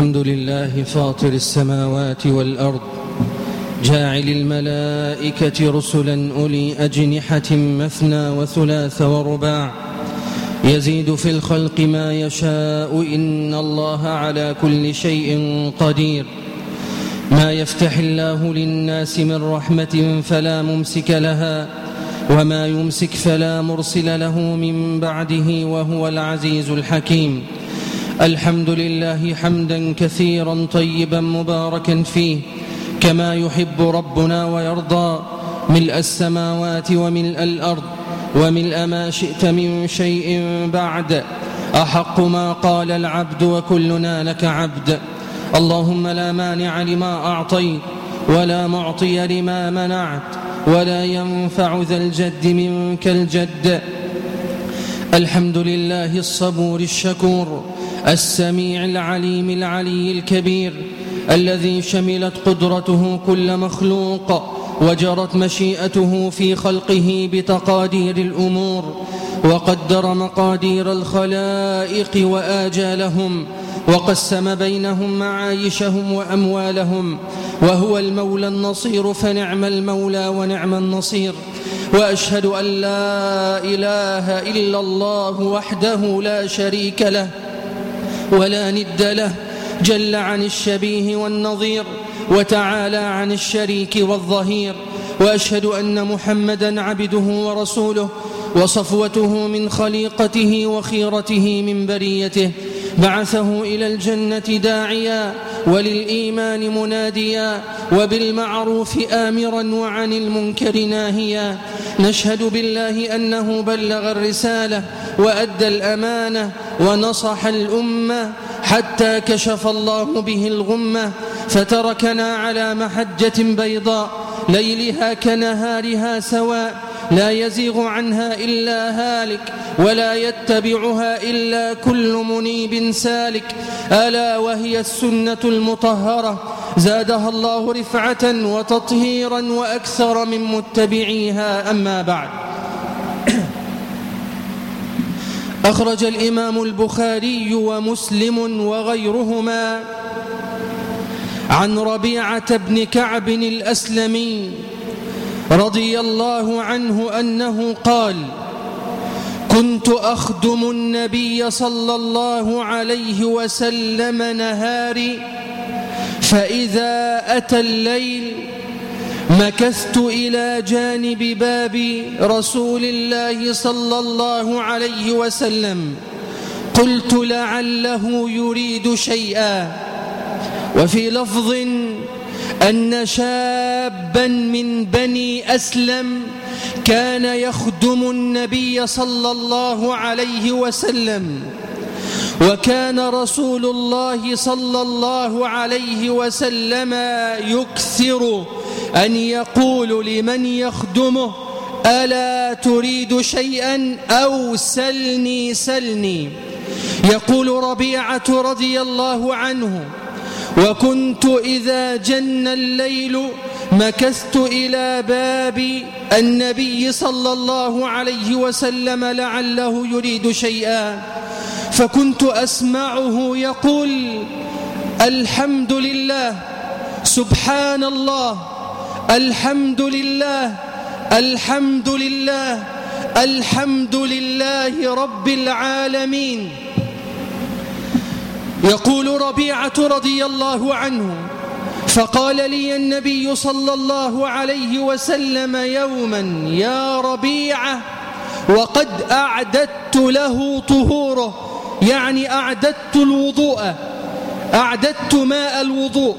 الحمد لله فاطر السماوات والأرض جاعل الملائكة رسلا أولي أجنحة مثنى وثلاث ورباع يزيد في الخلق ما يشاء إن الله على كل شيء قدير. ما يفتح الله للناس من رحمة فلا ممسك لها وما يمسك فلا مرسل له من بعده وهو العزيز الحكيم. الحمد لله حمدا كثيرا طيبا مباركا فيه كما يحب ربنا ويرضى ملء السماوات وملء الأرض وملء ما شئت من شيء بعد أحق ما قال العبد وكلنا لك عبد. اللهم لا مانع لما أعطيت ولا معطي لما منعت ولا ينفع ذا الجد منك الجد. الحمد لله الصبور الشكور السميع العليم العلي الكبير الذي شملت قدرته كل مخلوق وجرت مشيئته في خلقه بتقادير الأمور وقدر مقادير الخلائق وآجالهم وقسم بينهم معايشهم وأموالهم وهو المولى النصير فنعم المولى ونعم النصير وأشهد أن لا إله إلا الله وحده لا شريك له ولا ند له. جل عن الشبيه والنظير وتعالى عن الشريك والظهير وأشهد أن محمدا عبده ورسوله وصفوته من خليقته وخيرته من بريته. بعثه إلى الجنة داعيا وللإيمان مناديا وبالمعروف آمرا وعن المنكر ناهيا. نشهد بالله أنه بلغ الرسالة وأدى الأمانة ونصح الأمة حتى كشف الله به الغمة فتركنا على محجة بيضاء ليلها كنهارها سواء لا يزيغ عنها إلا هالك ولا يتبعها إلا كل منيب سالك. ألا وهي السنة المطهرة. زادها الله رفعة وتطهيرا وأكثر من متبعيها. أما بعد. أخرج الإمام البخاري ومسلم وغيرهما عن ربيعة بن كعب الأسلمي رضي الله عنه أنه قال كنت أخدم النبي صلى الله عليه وسلم نهاري فإذا أتى الليل مكثت إلى جانب باب رسول الله صلى الله عليه وسلم. قلت لعله يريد شيئا. وفي لفظ أن شابا من بني أسلم كان يخدم النبي صلى الله عليه وسلم وكان رسول الله صلى الله عليه وسلم يكثر أن يقول لمن يخدمه ألا تريد شيئا أو سلني سلني؟ يقول ربيعة رضي الله عنه وكنت إذا جن الليل مكثت إلى باب النبي صلى الله عليه وسلم لعله يريد شيئا. فكنت أسمعه يقول الحمد لله سبحان الله الحمد لله الحمد لله الحمد لله رب العالمين. يقول ربيعة رضي الله عنه فقال لي النبي صلى الله عليه وسلم يوما يا ربيعة وقد أعددت له طهوره يعني أعددت الوضوء أعددت ماء الوضوء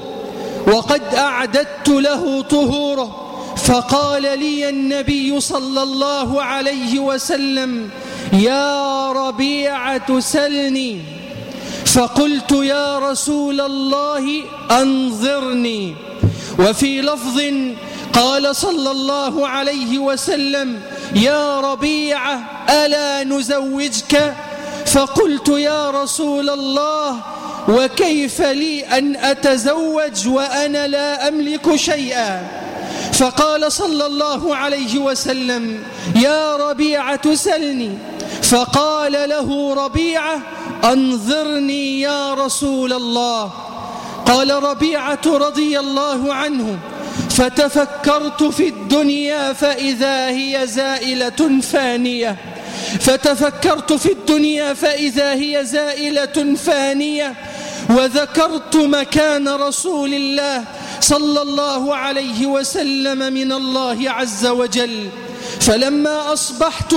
وقد أعددت له طهوره فقال لي النبي صلى الله عليه وسلم يا ربيعة سلني. فقلت يا رسول الله أنظرني. وفي لفظ قال صلى الله عليه وسلم يا ربيعة ألا نزوجك؟ فقلت يا رسول الله وكيف لي أن أتزوج وأنا لا أملك شيئا؟ فقال صلى الله عليه وسلم يا ربيعة سلني. فقال له ربيعة أنظرني يا رسول الله. قال ربيعة رضي الله عنه فتفكرت في الدنيا فإذا هي زائلة فانية. فتفكرت في الدنيا فإذا هي زائلة فانية وذكرت مكان رسول الله صلى الله عليه وسلم من الله عز وجل. فلما أصبحت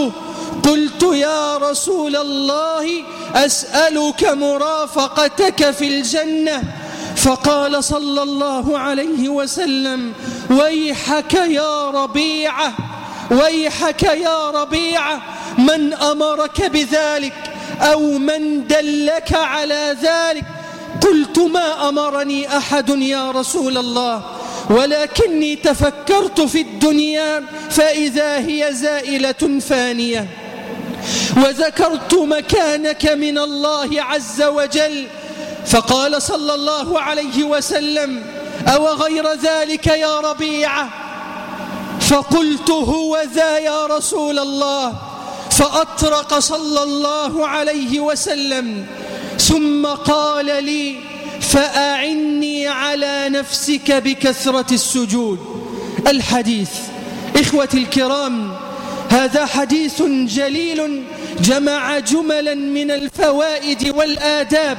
قلت يا رسول الله أسألك مرافقتك في الجنة. فقال صلى الله عليه وسلم ويحك يا ربيعة ويحك يا ربيعة من أمرك بذلك أو من دلك على ذلك؟ قلت ما أمرني أحد يا رسول الله ولكني تفكرت في الدنيا فإذا هي زائلة فانية وذكرت مكانك من الله عز وجل. فقال صلى الله عليه وسلم أو غير ذلك يا ربيعة؟ فقلت هو ذا يا رسول الله. فأطرق صلى الله عليه وسلم ثم قال لي فأعني على نفسك بكثرة السجود. الحديث إخوتي الكرام هذا حديث جليل جمع جملا من الفوائد والآداب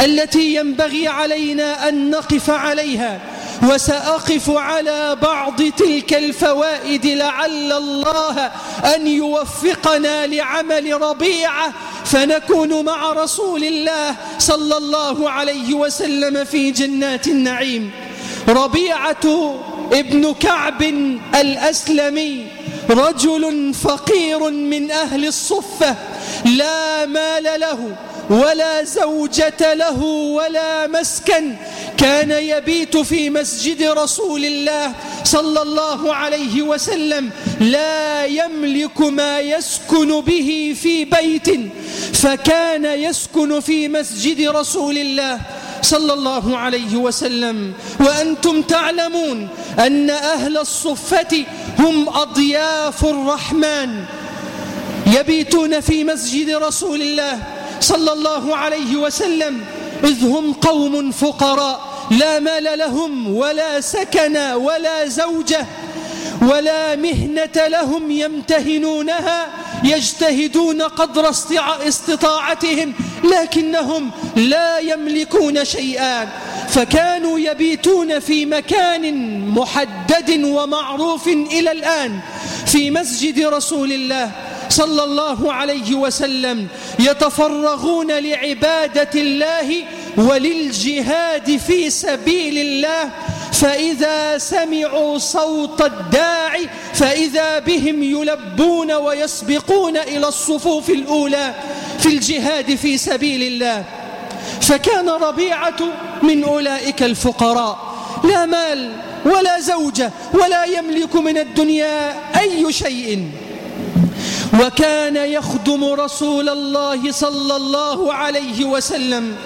التي ينبغي علينا أن نقف عليها وسأقف على بعض تلك الفوائد لعل الله أن يوفقنا لعمل ربيعة فنكون مع رسول الله صلى الله عليه وسلم في جنات النعيم. ربيعة ابن كعب الأسلمي رجل فقير من أهل الصفة لا مال له ولا زوجة له ولا مسكن. كان يبيت في مسجد رسول الله صلى الله عليه وسلم لا يملك ما يسكن به في بيت. فكان يسكن في مسجد رسول الله صلى الله عليه وسلم. وأنتم تعلمون أن أهل الصفة هم أضياف الرحمن. يبيتون في مسجد رسول الله صلى الله عليه وسلم. إذ هم قوم فقراء. لا مال لهم ولا سكن ولا زوجة. ولا مهنة لهم يمتهنونها يجتهدون قدر استطاعتهم لكنهم لا يملكون شيئا. فكانوا يبيتون في مكان محدد ومعروف إلى الآن في مسجد رسول الله صلى الله عليه وسلم يتفرغون لعبادة الله وللجهاد في سبيل الله فإذا سمعوا صوت الداعي فإذا بهم يلبون ويسبقون إلى الصفوف الأولى في الجهاد في سبيل الله. فكان ربيعة من أولئك الفقراء. لا مال ولا زوجة ولا يملك من الدنيا أي شيء. وكان يخدم رسول الله صلى الله عليه وسلم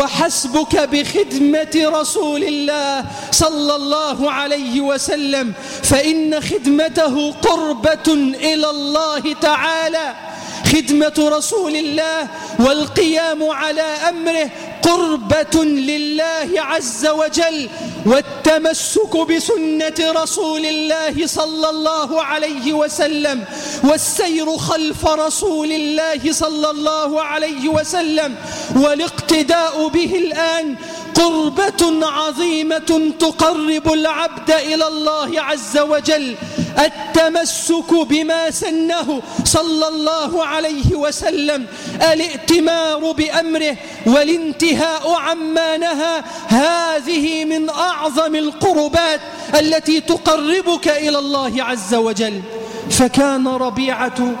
وحسبك بخدمة رسول الله صلى الله عليه وسلم فإن خدمته قربة إلى الله تعالى. خدمة رسول الله والقيام على أمره قربة لله عز وجل والتمسك بسنة رسول الله صلى الله عليه وسلم والسير خلف رسول الله صلى الله عليه وسلم والاقتداء به الآن قربة عظيمة تقرب العبد إلى الله عز وجل التمسك بما سنه صلى الله عليه وسلم الائتمار بأمره والانتهاء عما نهى. هذه من أعظم القربات التي تقربك إلى الله عز وجل. فكان ربيعة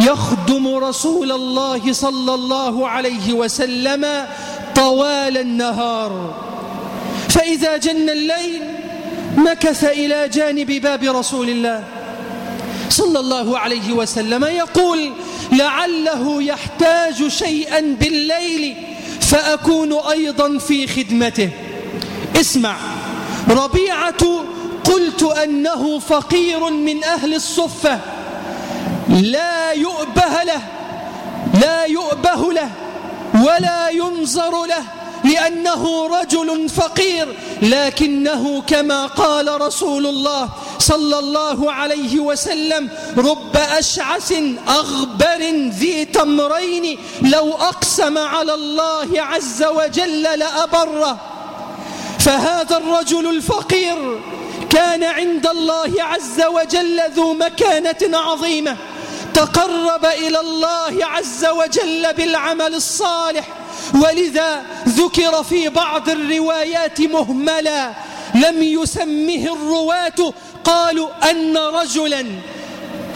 يخدم رسول الله صلى الله عليه وسلم طوال النهار. فإذا جن الليل مكث إلى جانب باب رسول الله صلى الله عليه وسلم يقول لعله يحتاج شيئا بالليل فأكون أيضا في خدمته. اسمع ربيعة قلت أنه فقير من أهل الصفة. لا يؤبه له لا يؤبه له ولا ينظر له. لأنه رجل فقير لكنه كما قال رسول الله صلى الله عليه وسلم رب أشعث أغبر ذي تمرين لو أقسم على الله عز وجل لأبره. فهذا الرجل الفقير كان عند الله عز وجل ذو مكانة عظيمة تقرب إلى الله عز وجل بالعمل الصالح ولذا ذكر في بعض الروايات مهملا لم يسمه الرواة قالوا أن رجلا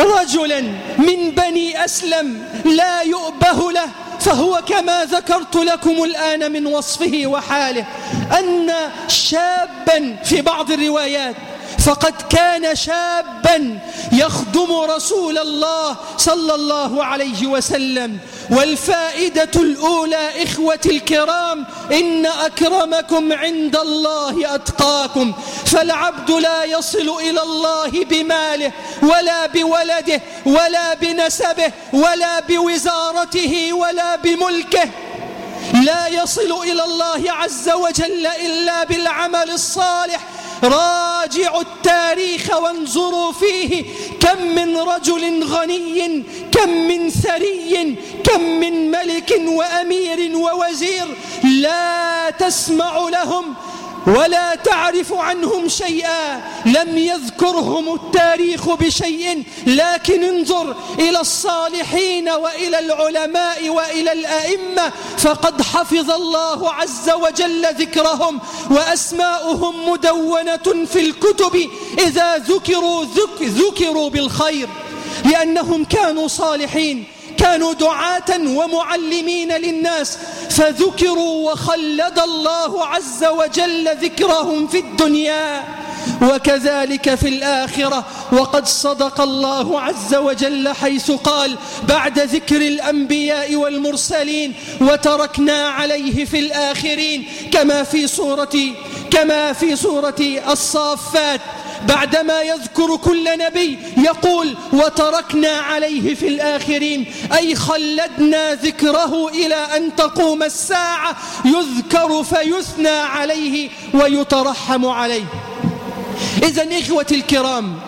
رجلا من بني أسلم لا يؤبه له فهو كما ذكرت لكم الآن من وصفه وحاله أن شابا في بعض الروايات فقد كان شابا يخدم رسول الله صلى الله عليه وسلم. والفائدة الأولى إخوتي الكرام إن أكرمكم عند الله أتقاكم. فالعبد لا يصل إلى الله بماله ولا بولده ولا بنسبه ولا بوزارته ولا بملكه. لا يصل إلى الله عز وجل إلا بالعمل الصالح. راجعوا التاريخ وانظروا فيه. كم من رجل غني كم من ثري كم من ملك وأمير ووزير لا تسمع لهم. ولا تعرف عنهم شيئا. لم يذكرهم التاريخ بشيء. لكن انظر إلى الصالحين وإلى العلماء وإلى الأئمة. فقد حفظ الله عز وجل ذكرهم. وأسماؤهم مدونة في الكتب. إذا ذكروا ذك ذكروا بالخير. لأنهم كانوا صالحين. كانوا دعاة ومعلمين للناس فذكروا وخلد الله عز وجل ذكرهم في الدنيا وكذلك في الآخرة. وقد صدق الله عز وجل حيث قال بعد ذكر الأنبياء والمرسلين وتركنا عليه في الآخرين كما في سورة كما في سورة الصافات. بعدما يذكر كل نبي يقول وتركنا عليه في الآخرين أي خلدنا ذكره إلى أن تقوم الساعة يذكر فيثنى عليه ويترحم عليه. إذا إخوتي الكرام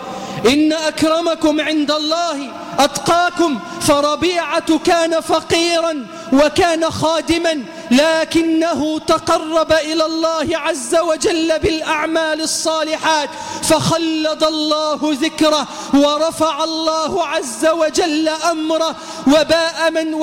إن أكرمكم عند الله أتقاكم فربيعة كان فقيرا وكان خادما لكنه تقرب إلى الله عز وجل بالأعمال الصالحات فخلد الله ذكره ورفع الله عز وجل أمره وباء من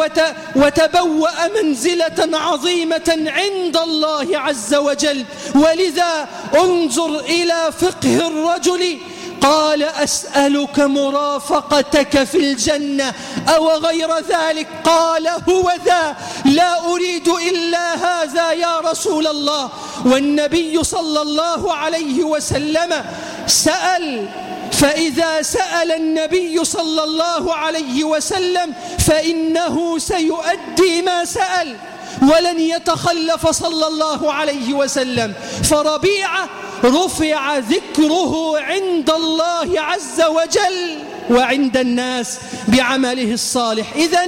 وتبوأ منزلة عظيمة عند الله عز وجل. ولذا انظر إلى فقه الرجل قال أسألك مرافقتك في الجنة أو غير ذلك؟ قال هو ذا لا أريد إلا هذا يا رسول الله. والنبي صلى الله عليه وسلم سأل فإذا سأل النبي صلى الله عليه وسلم فإنه سيؤدي ما سأل ولن يتخلف صلى الله عليه وسلم. فربيعة رفع ذكره عند الله عز وجل وعند الناس بعمله الصالح. إذا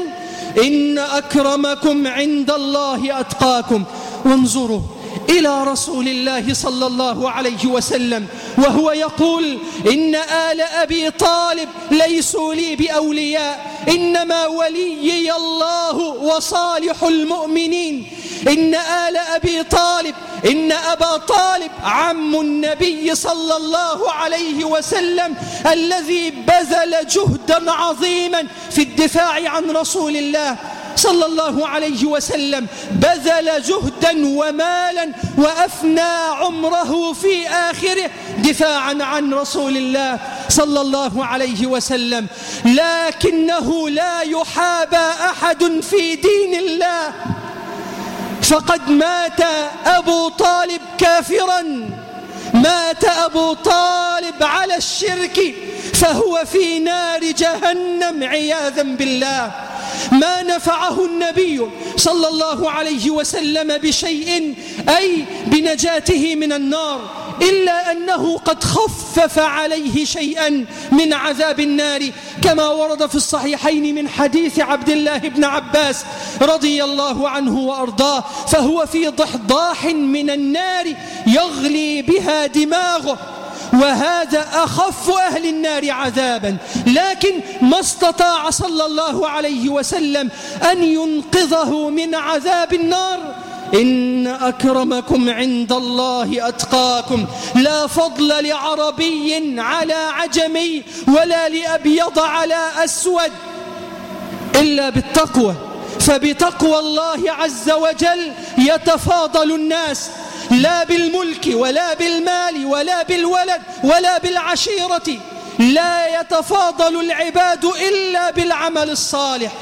إن أكرمكم عند الله أتقاكم. وانظروا إلى رسول الله صلى الله عليه وسلم وهو يقول إن آل أبي طالب ليسوا لي بأولياء إنما وليي الله وصالح المؤمنين. إن آل أبي طالب إن أبا طالب عم النبي صلى الله عليه وسلم الذي بذل جهدا عظيما في الدفاع عن رسول الله صلى الله عليه وسلم. بذل جهدا ومالا وأفنى عمره في آخره دفاعا عن رسول الله صلى الله عليه وسلم. لكنه لا يحابى أحد في دين الله. فقد مات أبو طالب كافرا. مات أبو طالب على الشرك فهو في نار جهنم عياذا بالله. ما نفعه النبي صلى الله عليه وسلم بشيء أي بنجاته من النار. إلا أنه قد خفف عليه شيئا من عذاب النار كما ورد في الصحيحين من حديث عبد الله بن عباس رضي الله عنه وأرضاه فهو في ضحضاح من النار يغلي بها دماغه وهذا أخف أهل النار عذابا. لكن ما استطاع صلى الله عليه وسلم أن ينقذه من عذاب النار إن أكرمكم عند الله أتقاكم. لا فضل لعربي على عجمي ولا لأبيض على أسود إلا بالتقوى. فبتقوى الله عز وجل يتفاضل الناس. لا بالملك ولا بالمال ولا بالولد ولا بالعشيرة. لا يتفاضل العباد إلا بالعمل الصالح.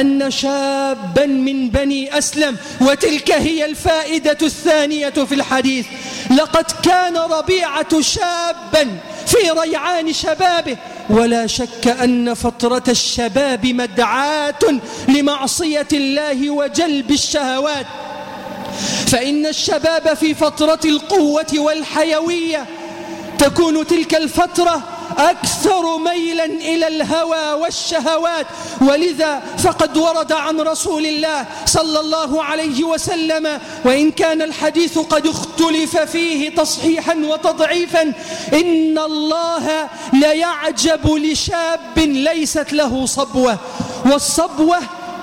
أن شابا من بني أسلم وتلك هي الفائدة الثانية في الحديث. لقد كان ربيعة شابا في ريعان شبابه ولا شك أن فترة الشباب مدعاة لمعصية الله وجلب الشهوات. فإن الشباب في فترة القوة والحيوية تكون تلك الفترة أكثر ميلا إلى الهوى والشهوات. ولذا فقد ورد عن رسول الله صلى الله عليه وسلم وإن كان الحديث قد اختلف فيه تصحيحا وتضعيفا إن الله ليعجب لشاب ليست له صبوة. والصبوة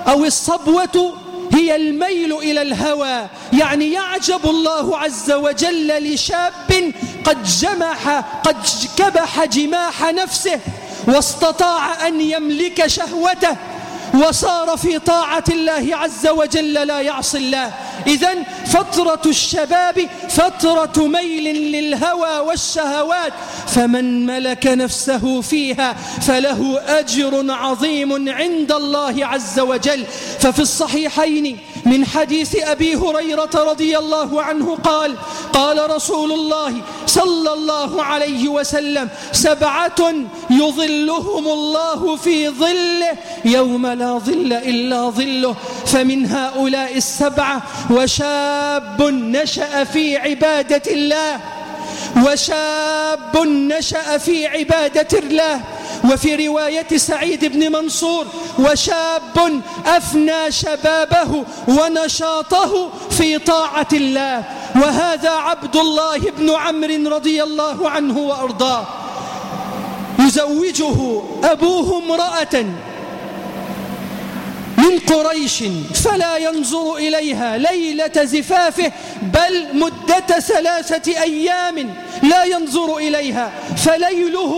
أو الصبوة هي الميل إلى الهوى. يعني يعجب الله عز وجل لشاب قد جمح قد كبح جماح نفسه واستطاع أن يملك شهوته. وصار في طاعة الله عز وجل لا يعصي الله. إذا فترة الشباب فترة ميل للهوى والشهوات فمن ملك نفسه فيها فله أجر عظيم عند الله عز وجل. ففي الصحيحين من حديث أبي هريرة رضي الله عنه قال قال رسول الله صلى الله عليه وسلم سبعة يظلهم الله في ظله يوم لا ظل إلا ظله فمن هؤلاء السبعة وشاب نشأ في عبادة الله وشاب نشأ في عبادة الله وفي رواية سعيد بن منصور وشاب أفنى شبابه ونشاطه في طاعة الله. وهذا عبد الله بن عمرو رضي الله عنه وأرضاه. يزوجه أبوه امرأة من قريش فلا ينظر إليها ليلة زفافه بل مدة ثلاثة أيام لا ينظر إليها. فليله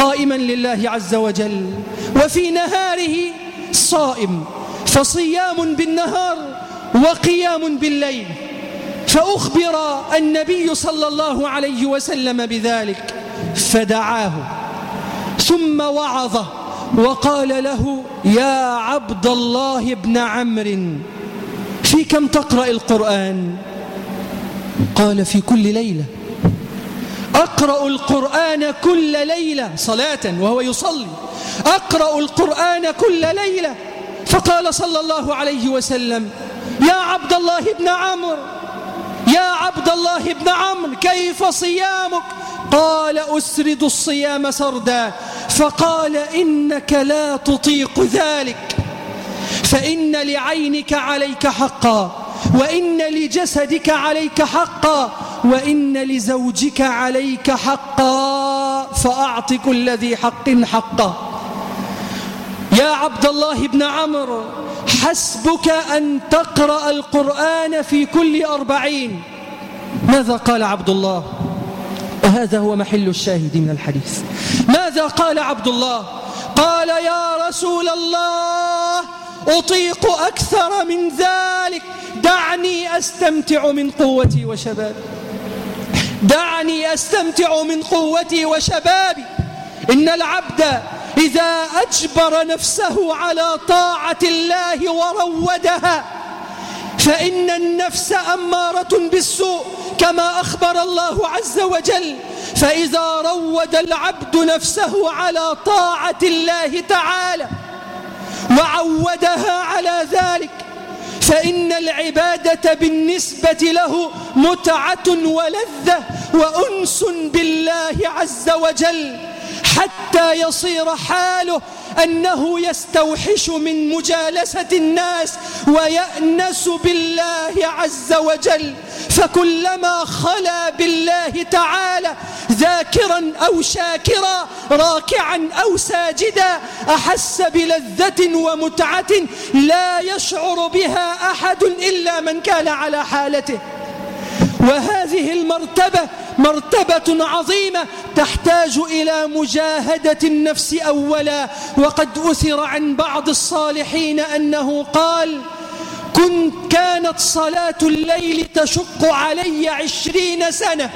قائما لله عز وجل وفي نهاره صائم فصيام بالنهار وقيام بالليل. فأخبر النبي صلى الله عليه وسلم بذلك فدعاه ثم وعظه وقال له يا عبد الله بن عمرو في كم تقرأ القرآن؟ قال في كل ليلة. أقرأ القرآن كل ليلة صلاة وهو يصلي. أقرأ القرآن كل ليلة. فقال صلى الله عليه وسلم يا عبد الله بن عمرو يا عبد الله بن عمرو كيف صيامك؟ قال أسرد الصيام سردا. فقال إنك لا تطيق ذلك. فإن لعينك عليك حقا وإن لجسدك عليك حقا وإن لزوجك عليك حقا فأعط كل ذي حق حقا يا عبد الله بن عمرو حسبك أن تقرأ القرآن في كل أربعين. ماذا قال عبد الله وهذا هو محل الشاهد من الحديث. ماذا قال عبد الله قال يا رسول الله أطيق أكثر من ذلك. دعني أستمتع من قوتي وشبابي. دعني أستمتع من قوتي وشبابي. إن العبد إذا أجبر نفسه على طاعة الله ورودها فإن النفس أمارة بالسوء كما أخبر الله عز وجل. فإذا رود العبد نفسه على طاعة الله تعالى وعودها على ذلك فإن العبادة بالنسبة له متعة ولذة وأنس بالله عز وجل حتى يصير حاله أنه يستوحش من مجالسة الناس ويأنس بالله عز وجل. فكلما خلا بالله تعالى ذاكرا أو شاكرا راكعا أو ساجدا أحس بلذة ومتعة لا يشعر بها أحد إلا من كان على حالته. وهذه المرتبة مرتبة عظيمة تحتاج إلى مجاهدة النفس أولا. وقد أثر عن بعض الصالحين أنه قال كنت كانت صلاة الليل تشق علي عشرين سنة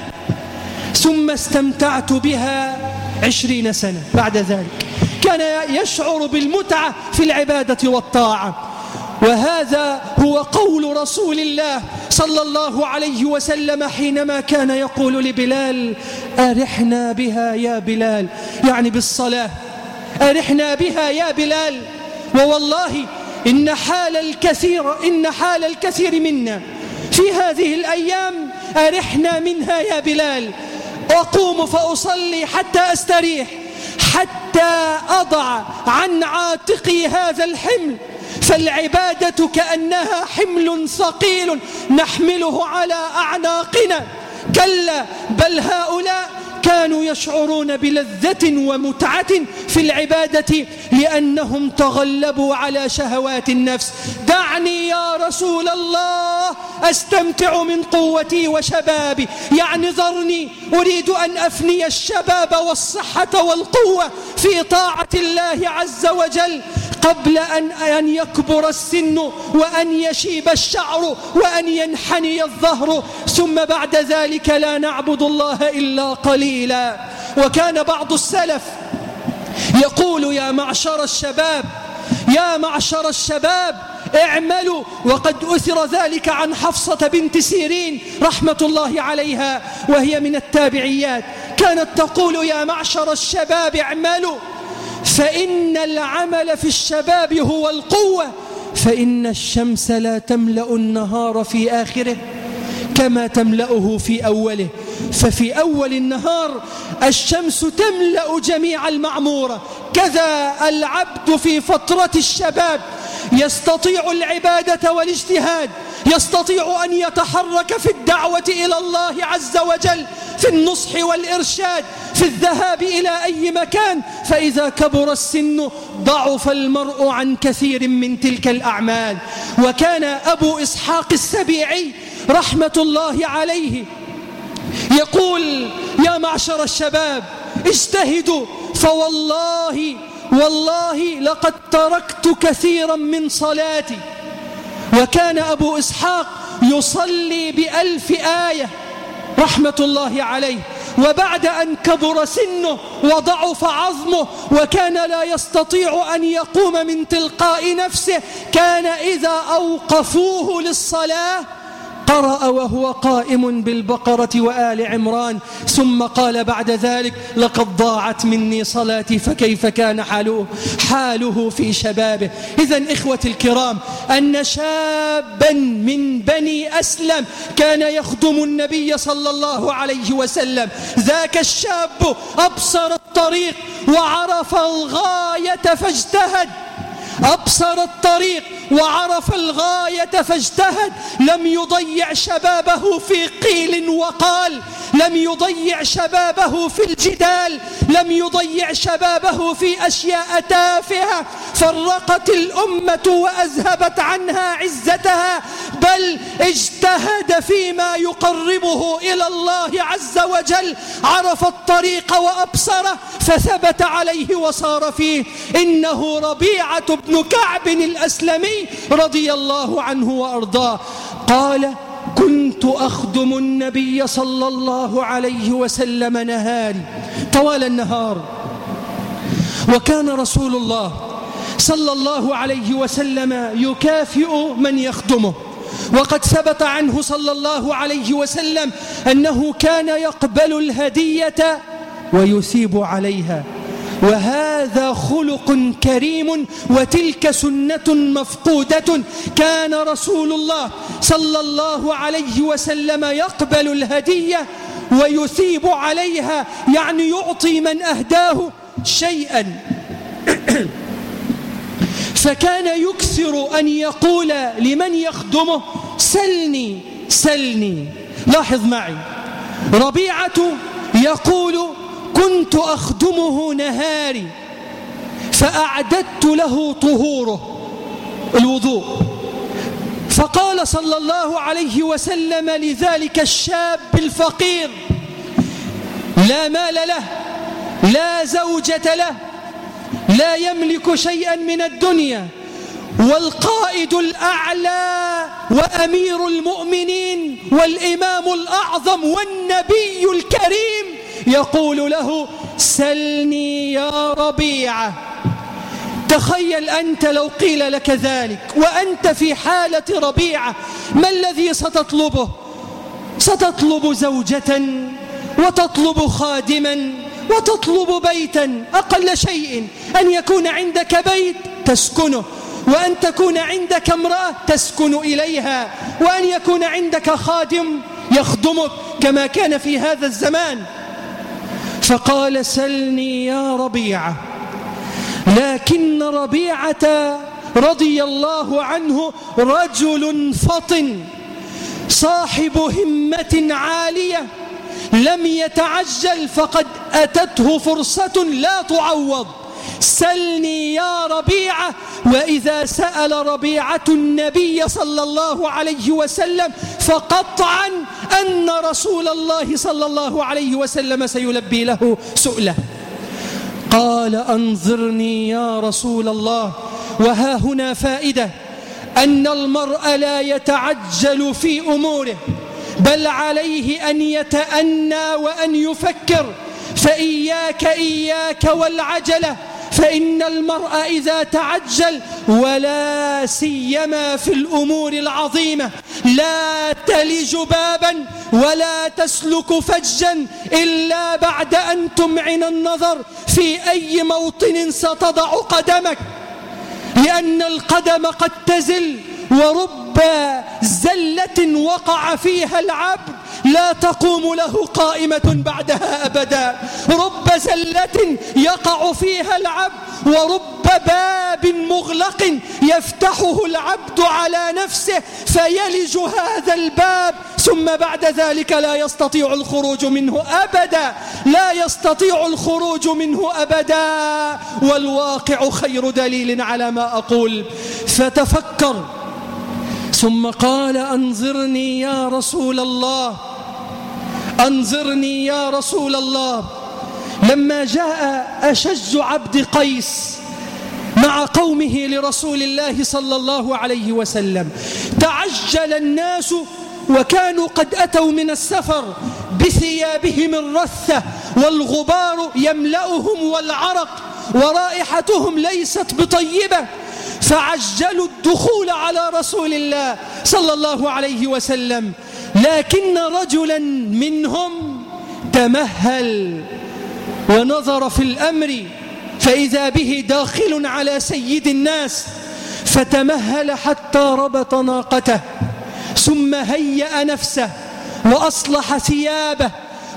ثم استمتعت بها عشرين سنة. بعد ذلك كان يشعر بالمتعة في العبادة والطاعة. وهذا هو قول رسول الله صلى الله عليه وسلم حينما كان يقول لبلال أرحنا بها يا بلال. يعني بالصلاة أرحنا بها يا بلال. ووالله إن حال الكثير إن حال الكثير منا في هذه الأيام أرحنا منها يا بلال. أقوم فأصلي حتى أستريح حتى أضع عن عاتقي هذا الحمل فالعبادة كأنها حمل ثقيل نحمله على أعناقنا. كلا بل هؤلاء كانوا يشعرون بلذة ومتعة في العبادة لأنهم تغلبوا على شهوات النفس. دعني يا رسول الله أستمتع من قوتي وشبابي. يعني ذرني أريد أن أفني الشباب والصحة والقوة في طاعة الله عز وجل. قبل أن, أن يكبر السن وأن يشيب الشعر وأن ينحني الظهر. ثم بعد ذلك لا نعبد الله إلا قليلا. وكان بعض السلف يقول يا معشر الشباب يا معشر الشباب اعملوا. وقد أثر ذلك عن حفصة بنت سيرين رحمة الله عليها وهي من التابعيات. كانت تقول يا معشر الشباب اعملوا. فإن العمل في الشباب هو القوة فإن الشمس لا تملأ النهار في آخره كما تملأه في أوله. ففي أول النهار الشمس تملأ جميع المعمورة كذا العبد في فترة الشباب يستطيع العبادة والاجتهاد يستطيع أن يتحرك في الدعوة إلى الله عز وجل. في النصح والإرشاد في الذهاب إلى أي مكان فإذا كبر السن ضعف المرء عن كثير من تلك الأعمال. وكان أبو إسحاق السبيعي رحمة الله عليه يقول يا معشر الشباب اجتهدوا فوالله والله لقد تركت كثيرا من صلاتي. وكان أبو إسحاق يصلي بألف آية. رحمة الله عليه. وبعد أن كبر سنه وضعف عظمه وكان لا يستطيع أن يقوم من تلقاء نفسه كان إذا أوقفوه للصلاة قرأ وهو قائم بالبقرة وآل عمران ثم قال بعد ذلك لقد ضاعت مني صلاتي فكيف كان حاله, حاله في شبابه. إذا إخوة الكرام أن شابا من بني أسلم كان يخدم النبي صلى الله عليه وسلم. ذاك الشاب أبصر الطريق وعرف الغاية فاجتهد. أبصر الطريق وعرف الغاية فاجتهد لم يضيع شبابه في قيل وقال لم يضيع شبابه في الجدال لم يضيع شبابه في أشياء تافهة فرقت الأمة وأذهبت عنها عزتها بل اجتهد فيما يقربه إلى الله عز وجل عرف الطريق وأبصره فثبت عليه وصار فيه. إنه ربيعة بن كعب الأسلمي رضي الله عنه وأرضاه قال كنت أخدم النبي صلى الله عليه وسلم نهاري طوال النهار. وكان رسول الله صلى الله عليه وسلم يكافئ من يخدمه وقد ثبت عنه صلى الله عليه وسلم أنه كان يقبل الهدية ويثيب عليها. وهذا خلق كريم وتلك سنة مفقودة. كان رسول الله صلى الله عليه وسلم يقبل الهدية ويثيب عليها يعني يعطي من أهداه شيئا. فكان يكثر أن يقول لمن يخدمه سلني سلني. لاحظ معي. ربيعة يقول كنت أخدمه نهاري فأعددت له طهوره الوضوء. فقال صلى الله عليه وسلم لذلك الشاب الفقير لا مال له لا زوجة له لا يملك شيئا من الدنيا. والقائد الأعلى وأمير المؤمنين والإمام الأعظم والنبي الكريم يقول له سلني يا ربيعة. تخيل أنت لو قيل لك ذلك وأنت في حالة ربيعة ما الذي ستطلبه؟ ستطلب زوجة وتطلب خادما وتطلب بيتا أقل شيء أن يكون عندك بيت تسكنه وأن تكون عندك امرأة تسكن إليها وأن يكون عندك خادم يخدمك كما كان في هذا الزمان. فقال سلني يا ربيعة. لكن ربيعة رضي الله عنه رجل فطن صاحب همة عالية لم يتعجل فقد أتته فرصة لا تعوض. سلني يا ربيعة. وإذا سأل ربيعة النبي صلى الله عليه وسلم فقطعا أن رسول الله صلى الله عليه وسلم سيلبي له سؤله. قال أنظرني يا رسول الله. وها هنا فائدة. أن المرء لا يتعجل في أموره. بل عليه أن يتأنى وأن يفكر. فإياك إياك والعجلة. فإن المرء إذا تعجل ولا سيما في الأمور العظيمة لا تلج بابا ولا تسلك فجا إلا بعد أن تمعن النظر في أي موطن ستضع قدمك. لأن القدم قد تزل ورب زلة وقع فيها العبد لا تقوم له قائمة بعدها أبدا. رب زلة يقع فيها العبد ورب باب مغلق يفتحه العبد على نفسه فيلج هذا الباب. ثم بعد ذلك لا يستطيع الخروج منه أبدا. لا يستطيع الخروج منه أبدا. والواقع خير دليل على ما أقول. فتفكر. ثم قال أنظرني يا رسول الله. أنظرني يا رسول الله. لما جاء أشج عبد قيس مع قومه لرسول الله صلى الله عليه وسلم تعجل الناس وكانوا قد أتوا من السفر بثيابهم الرثة والغبار يملأهم والعرق ورائحتهم ليست بطيبة فعجلوا الدخول على رسول الله صلى الله عليه وسلم. لكن رجلا منهم تمهل ونظر في الأمر فإذا به داخل على سيد الناس فتمهل حتى ربط ناقته ثم هيأ نفسه وأصلح ثيابه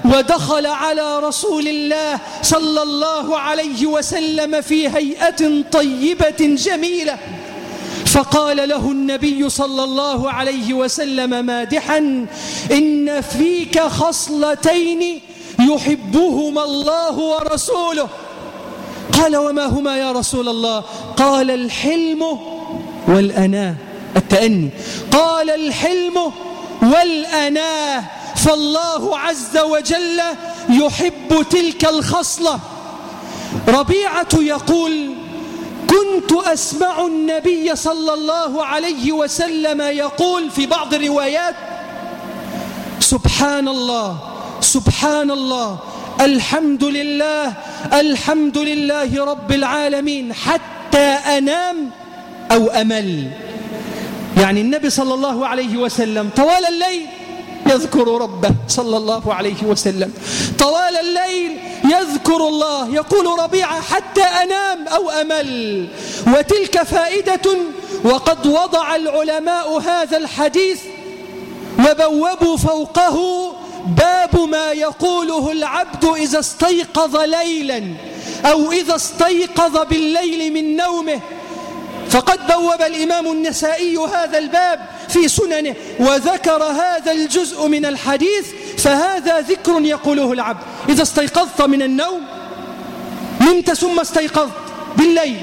ودخل على رسول الله صلى الله عليه وسلم في هيئة طيبة جميلة. فقال له النبي صلى الله عليه وسلم مادحا إن فيك خصلتين يحبهما الله ورسوله. قال وما هما يا رسول الله؟ قال الحلم والأناه التأني. قال الحلم والأناه فالله عز وجل يحب تلك الخصلة. ربيعة يقول كنت أسمع النبي صلى الله عليه وسلم يقول في بعض الروايات سبحان الله سبحان الله الحمد لله الحمد لله رب العالمين حتى أنام أو أمل. يعني النبي صلى الله عليه وسلم طوال الليل يذكر ربه صلى الله عليه وسلم. طوال الليل يذكر الله يقول ربيعة حتى أنام أو أمل. وتلك فائدة وقد وضع العلماء هذا الحديث وبوبوا فوقه باب ما يقوله العبد إذا استيقظ ليلا أو إذا استيقظ بالليل من نومه. فقد بوب الإمام النسائي هذا الباب في سننه وذكر هذا الجزء من الحديث فهذا ذكر يقوله العبد. إذا استيقظت من النوم نمت ثم استيقظت بالليل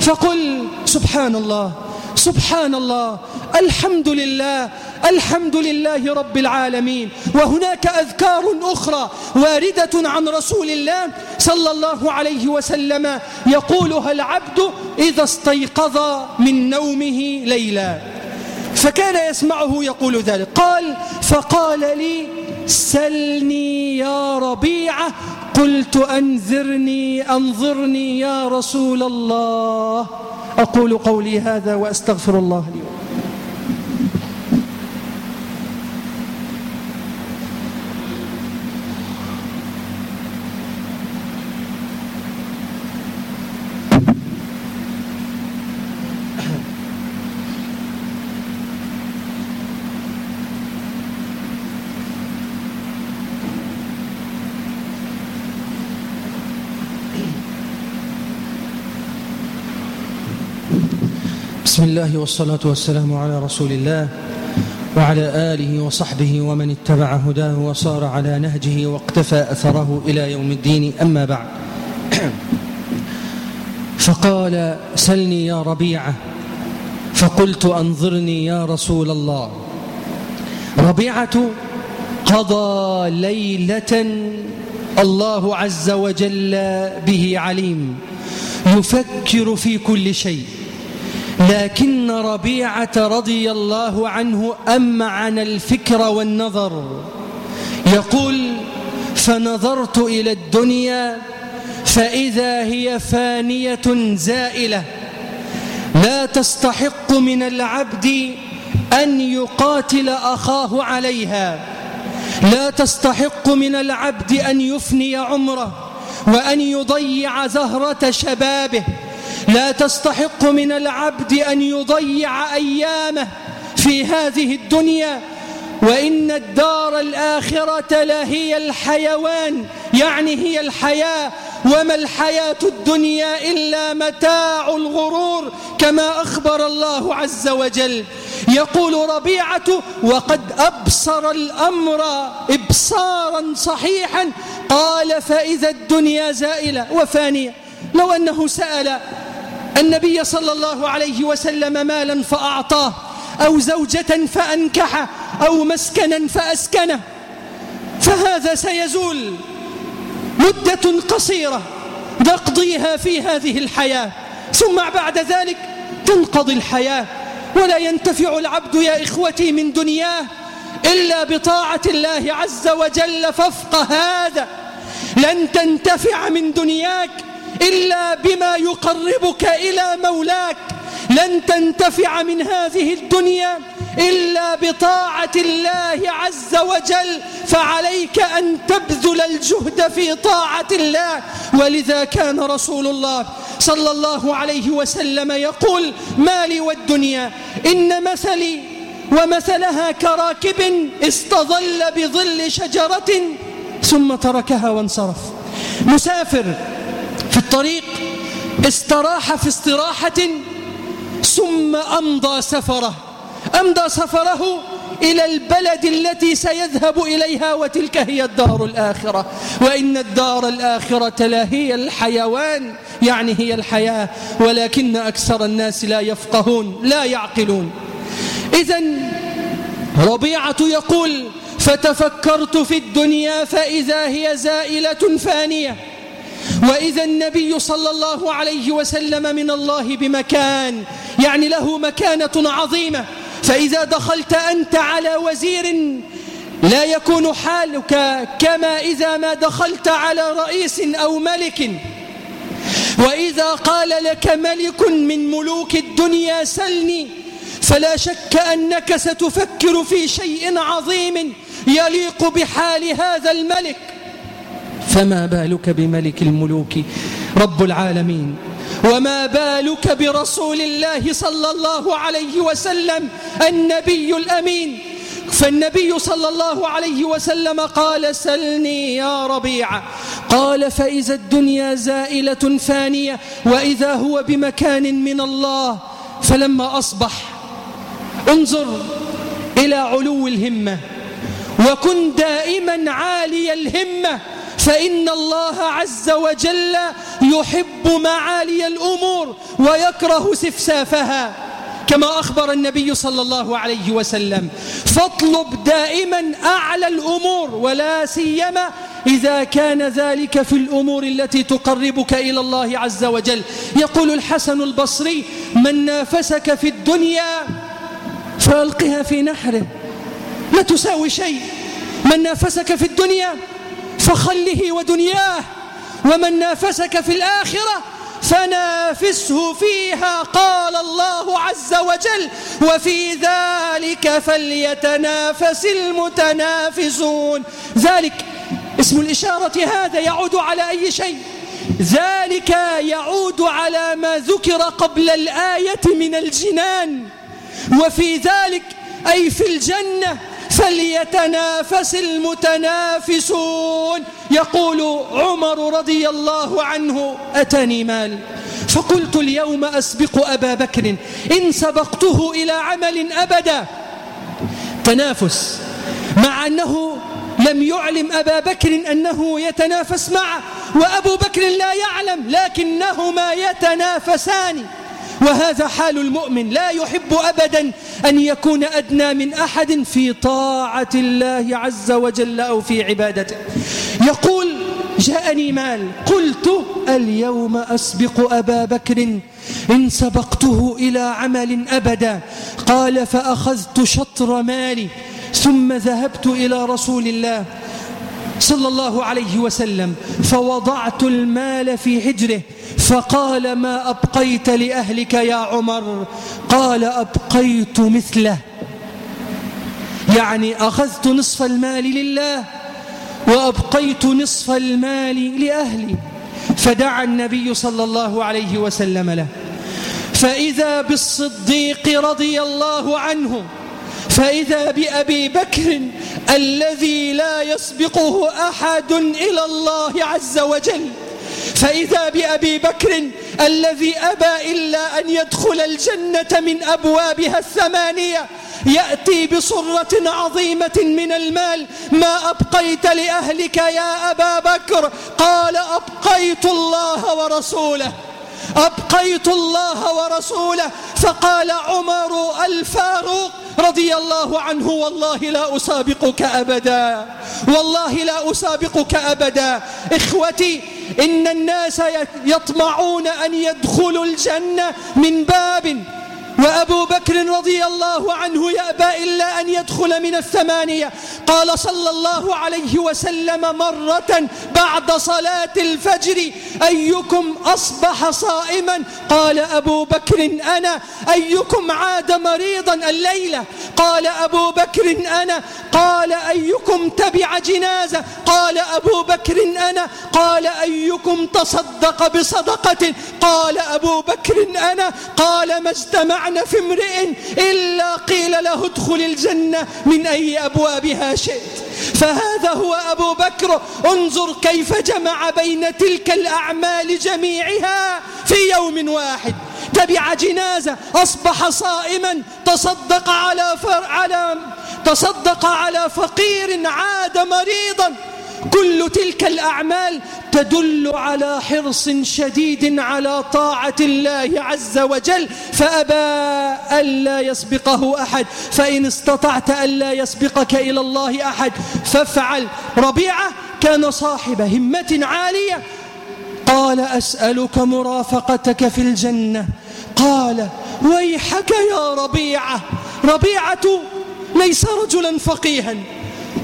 فقل سبحان الله سبحان الله الحمد لله الحمد لله رب العالمين. وهناك أذكار أخرى واردة عن رسول الله صلى الله عليه وسلم يقولها العبد إذا استيقظ من نومه ليلا. فكان يسمعه يقول ذلك. قال فقال لي سلني يا ربيعة. قلت أنذرني أنظرني يا رسول الله. أقول قولي هذا وأستغفر الله لي. بسم الله والصلاة والسلام على رسول الله وعلى آله وصحبه ومن اتبع هداه وصار على نهجه واقتفى أثره إلى يوم الدين. أما بعد. فقال سلني يا ربيعة. فقلت أنظرني يا رسول الله. ربيعة قضى ليلة الله عز وجل به عليم يفكر في كل شيء. لكن ربيعة رضي الله عنه أمعن الفكر والنظر. يقول فنظرت إلى الدنيا فإذا هي فانية زائلة. لا تستحق من العبد أن يقاتل أخاه عليها. لا تستحق من العبد أن يفني عمره وأن يضيع زهرة شبابه. لا تستحق من العبد أن يضيع أيامه في هذه الدنيا وإن الدار الآخرة لهي الحيوان يعني هي الحياة. وما الحياة الدنيا إلا متاع الغرور كما أخبر الله عز وجل. يقول ربيعة وقد أبصر الأمر إبصارا صحيحا قال فإذا الدنيا زائلة وفانية لو أنه سأل النبي صلى الله عليه وسلم مالا فأعطاه أو زوجة فأنكحه أو مسكنا فأسكنه. فهذا سيزول مدة قصيرة نقضيها في هذه الحياة. ثم بعد ذلك تنقضي الحياة. ولا ينتفع العبد يا إخوتي من دنياه إلا بطاعة الله عز وجل فافق هذا. لن تنتفع من دنياك إلا بما يقربك إلى مولاك. لن تنتفع من هذه الدنيا إلا بطاعة الله عز وجل. فعليك أن تبذل الجهد في طاعة الله. ولذا كان رسول الله صلى الله عليه وسلم يقول مالي والدنيا إن مثلي ومثلها كراكب استظل بظل شجرة ثم تركها وانصرف. مسافر الطريق استراح في استراحة ثم أمضى سفره. أمضى سفره إلى البلد التي سيذهب إليها وتلك هي الدار الآخرة. وإن الدار الآخرة لا هي الحيوان يعني هي الحياة ولكن أكثر الناس لا يفقهون لا يعقلون. إذا ربيعة يقول فتفكرت في الدنيا فإذا هي زائلة فانية وإذا النبي صلى الله عليه وسلم من الله بمكان يعني له مكانة عظيمة. فإذا دخلت أنت على وزير لا يكون حالك كما إذا ما دخلت على رئيس أو ملك. وإذا قال لك ملك من ملوك الدنيا سلني فلا شك أنك ستفكر في شيء عظيم يليق بحال هذا الملك. فما بالك بملك الملوك رب العالمين وما بالك برسول الله صلى الله عليه وسلم النبي الأمين فالنبي صلى الله عليه وسلم قال سلني يا ربيعة قال فإذا الدنيا زائلة فانية وإذا هو بمكان من الله فلما أصبح انظر إلى علو الهمة وكن دائما عالي الهمة فإن الله عز وجل يحب معالي الأمور ويكره سفسافها كما أخبر النبي صلى الله عليه وسلم. فاطلب دائما أعلى الأمور ولا سيما إذا كان ذلك في الأمور التي تقربك إلى الله عز وجل. يقول الحسن البصري من نافسك في الدنيا فألقها في نحره. لا تساوي شيء. من نافسك في الدنيا فخله ودنياه ومن نافسك في الآخرة فنافسه فيها قال الله عز وجل وفي ذلك فليتنافس المتنافسون ذلك اسم الإشارة هذا يعود على أي شيء؟ ذلك يعود على ما ذكر قبل الآية من الجنان. وفي ذلك أي في الجنة فليتنافس المتنافسون. يقول عمر رضي الله عنه أتاني مال. فقلت اليوم أسبق أبا بكر. إن سبقته إلى عمل أبدا. تنافس. مع أنه لم يعلم أبا بكر أنه يتنافس معه. وأبو بكر لا يعلم لكنهما يتنافسان. وهذا حال المؤمن لا يحب أبدا أن يكون أدنى من أحد في طاعة الله عز وجل أو في عبادته. يقول جاءني مال قلت اليوم أسبق أبا بكر إن سبقته إلى عمل أبدا. قال فأخذت شطر مالي ثم ذهبت إلى رسول الله. صلى الله عليه وسلم فوضعت المال في حجره فقال ما أبقيت لأهلك يا عمر؟ قال أبقيت مثله. يعني أخذت نصف المال لله وأبقيت نصف المال لأهلي فدعا النبي صلى الله عليه وسلم له. فإذا بالصديق رضي الله عنه فإذا بأبي بكر الذي لا يسبقه أحد إلى الله عز وجل فإذا بأبي بكر الذي أبى إلا أن يدخل الجنة من أبوابها الثمانية يأتي بصرة عظيمة من المال ما أبقيت لأهلك يا أبا بكر؟ قال أبقيت الله ورسوله. أبقيت الله ورسوله؟ فقال عمر الفاروق رضي الله عنه والله لا أسابقك أبدا والله لا أسابقك أبدا. إخوتي إن الناس يطمعون أن يدخلوا الجنة من باب وأبو بكر رضي الله عنه يأبى إلا أن يدخل من الثمانية. قال صلى الله عليه وسلم مرة بعد صلاة الفجر أيكم أصبح صائما؟ قال أبو بكر أنا. أيكم عاد مريضا الليلة؟ قال أبو بكر أنا. قال أيكم تبع جنازة؟ قال أبو بكر أنا. قال أيكم تصدق بصدقة؟ قال أبو بكر أنا. قال ما اجتمعنا في امرئ إلا قيل له ادخل الجنة من أي أبوابها شئت. فهذا هو أبو بكر. انظر كيف جمع بين تلك الأعمال جميعها في يوم واحد. تبع جنازة أصبح صائما تصدق على, فر على تصدق على فقير عاد مريضا. كل تلك الأعمال تدل على حرص شديد على طاعة الله عز وجل. فأبى ألا يسبقه أحد. فإن استطعت ألا يسبقك إلى الله أحد فافعل. ربيعة كان صاحب همة عالية. قال أسألك مرافقتك في الجنة. قال ويحك يا ربيعة. ربيعة ليس رجلا فقيها.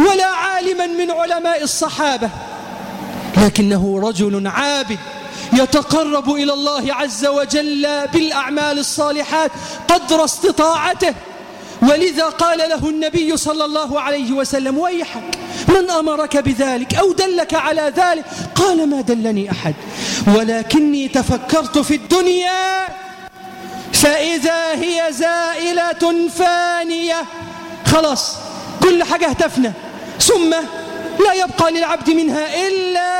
ولا عالما من علماء الصحابة لكنه رجل عابد يتقرب إلى الله عز وجل بالأعمال الصالحات قدر استطاعته. ولذا قال له النبي صلى الله عليه وسلم ويحك من أمرك بذلك أو دلك على ذلك؟ قال ما دلني أحد ولكني تفكرت في الدنيا فإذا هي زائلة فانية. خلاص كل حاجة هتفنى ثم لا يبقى للعبد منها إلا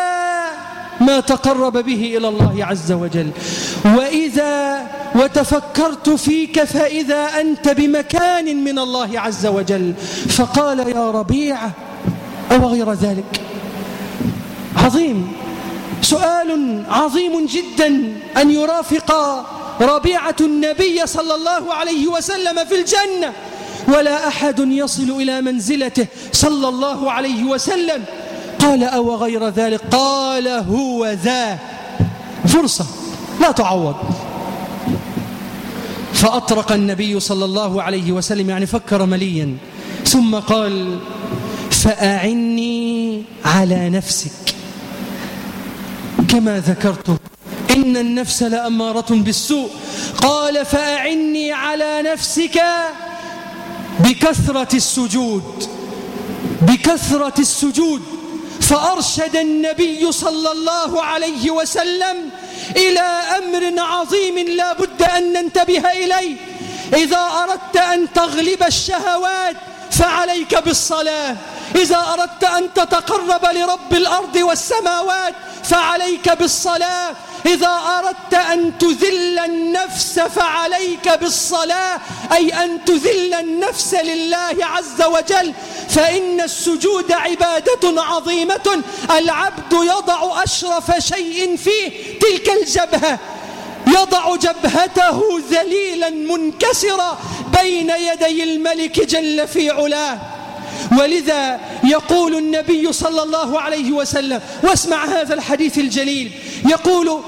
ما تقرب به إلى الله عز وجل. وإذا وتفكرت فيك فإذا أنت بمكان من الله عز وجل. فقال يا ربيعة أو غير ذلك؟ عظيم. سؤال عظيم جدا أن يرافق ربيعة النبي صلى الله عليه وسلم في الجنة. ولا أحد يصل إلى منزلته صلى الله عليه وسلم. قال أو غير ذلك؟ قال هو ذا. فرصة لا تعوض. فأطرق النبي صلى الله عليه وسلم يعني فكر مليا. ثم قال فأعني على نفسك. كما ذكرت إن النفس لأمارة بالسوء. قال فأعني على نفسك. بكثرة السجود بكثرة السجود. فأرشد النبي صلى الله عليه وسلم إلى أمر عظيم لا بد أن ننتبه إليه. إذا أردت أن تغلب الشهوات فعليك بالصلاة. إذا أردت أن تتقرب لرب الأرض والسماوات فعليك بالصلاة. إذا أردت أن تذل النفس فعليك بالصلاة أي أن تذل النفس لله عز وجل فإن السجود عبادة عظيمة العبد يضع أشرف شيء فيه تلك الجبهة يضع جبهته ذليلا منكسرا بين يدي الملك جل في علاه. ولذا يقول النبي صلى الله عليه وسلم واسمع هذا الحديث الجليل يقول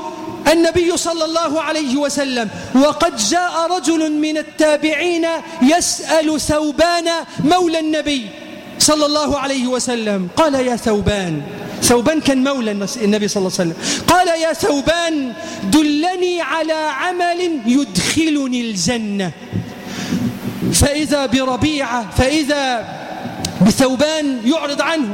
النبي صلى الله عليه وسلم وقد جاء رجل من التابعين يسأل ثوبان مولى النبي صلى الله عليه وسلم. قال يا ثوبان ثوبان كان مولى النبي صلى الله عليه وسلم. قال يا ثوبان دلني على عمل يدخلني الجنة. فإذا بربيعة فإذا بثوبان يعرض عنه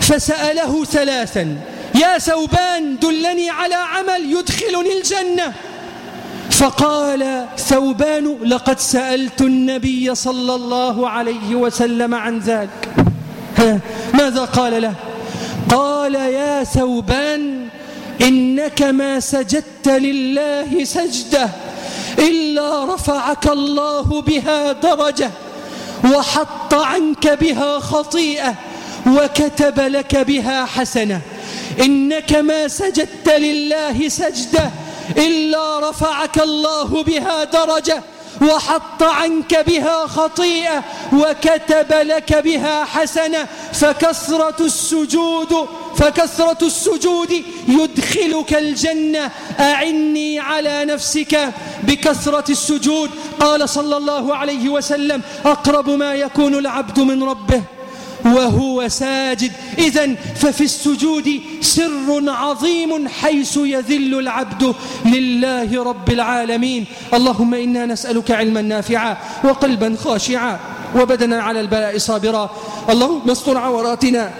فسأله ثلاثا. يا ثوبان دلني على عمل يدخلني الجنة. فقال ثوبان لقد سألت النبي صلى الله عليه وسلم عن ذلك. ماذا قال له؟ قال يا ثوبان إنك ما سجدت لله سجدة إلا رفعك الله بها درجة وحط عنك بها خطيئة وكتب لك بها حسنة. إنك ما سجدت لله سجدة إلا رفعك الله بها درجة وحط عنك بها خطيئة وكتب لك بها حسنة فكثرة السجود فكثرة السجود يدخلك الجنة أعني على نفسك بكثرة السجود قال صلى الله عليه وسلم أقرب ما يكون العبد من ربه وهو ساجد. إذا ففي السجود سر عظيم حيث يذل العبد لله رب العالمين. اللهم إنا نسألك علما نافعا وقلبا خاشعا وبدنا على البلاء صابرا. اللهم استر عوراتنا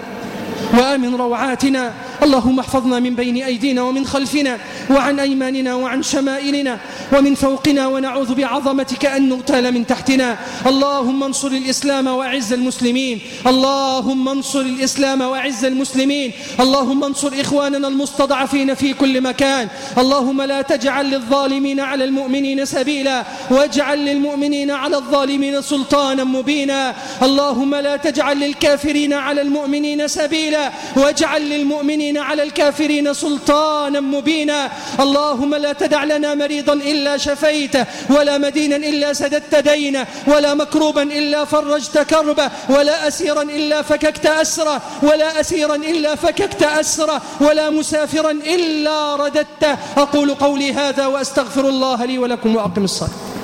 وآمن روعاتنا اللهم احفظنا من بين أيدينا ومن خلفنا وعن أيماننا وعن شمائلنا ومن فوقنا ونعوذ بعظمتك أن نغتال من تحتنا. اللهم انصر الإسلام وأعز المسلمين. اللهم انصر الإسلام وأعز المسلمين. اللهم انصر إخواننا المستضعفين في كل مكان. اللهم لا تجعل للظالمين على المؤمنين سبيلا واجعل للمؤمنين على الظالمين سلطانا مبينا. اللهم لا تجعل للكافرين على المؤمنين سبيلا واجعل للمؤمنين على الكافرين سلطانا مبينا. اللهم لا تدع لنا مريضا إلا شفيته ولا مدينا إلا سددت دينه ولا مكروبا إلا فرجت كربه ولا أسيرا إلا فككت أسره ولا أسيرا إلا فككت أسره ولا مسافرا إلا رددته. أقول قولي هذا وأستغفر الله لي ولكم وأقم الصلاة.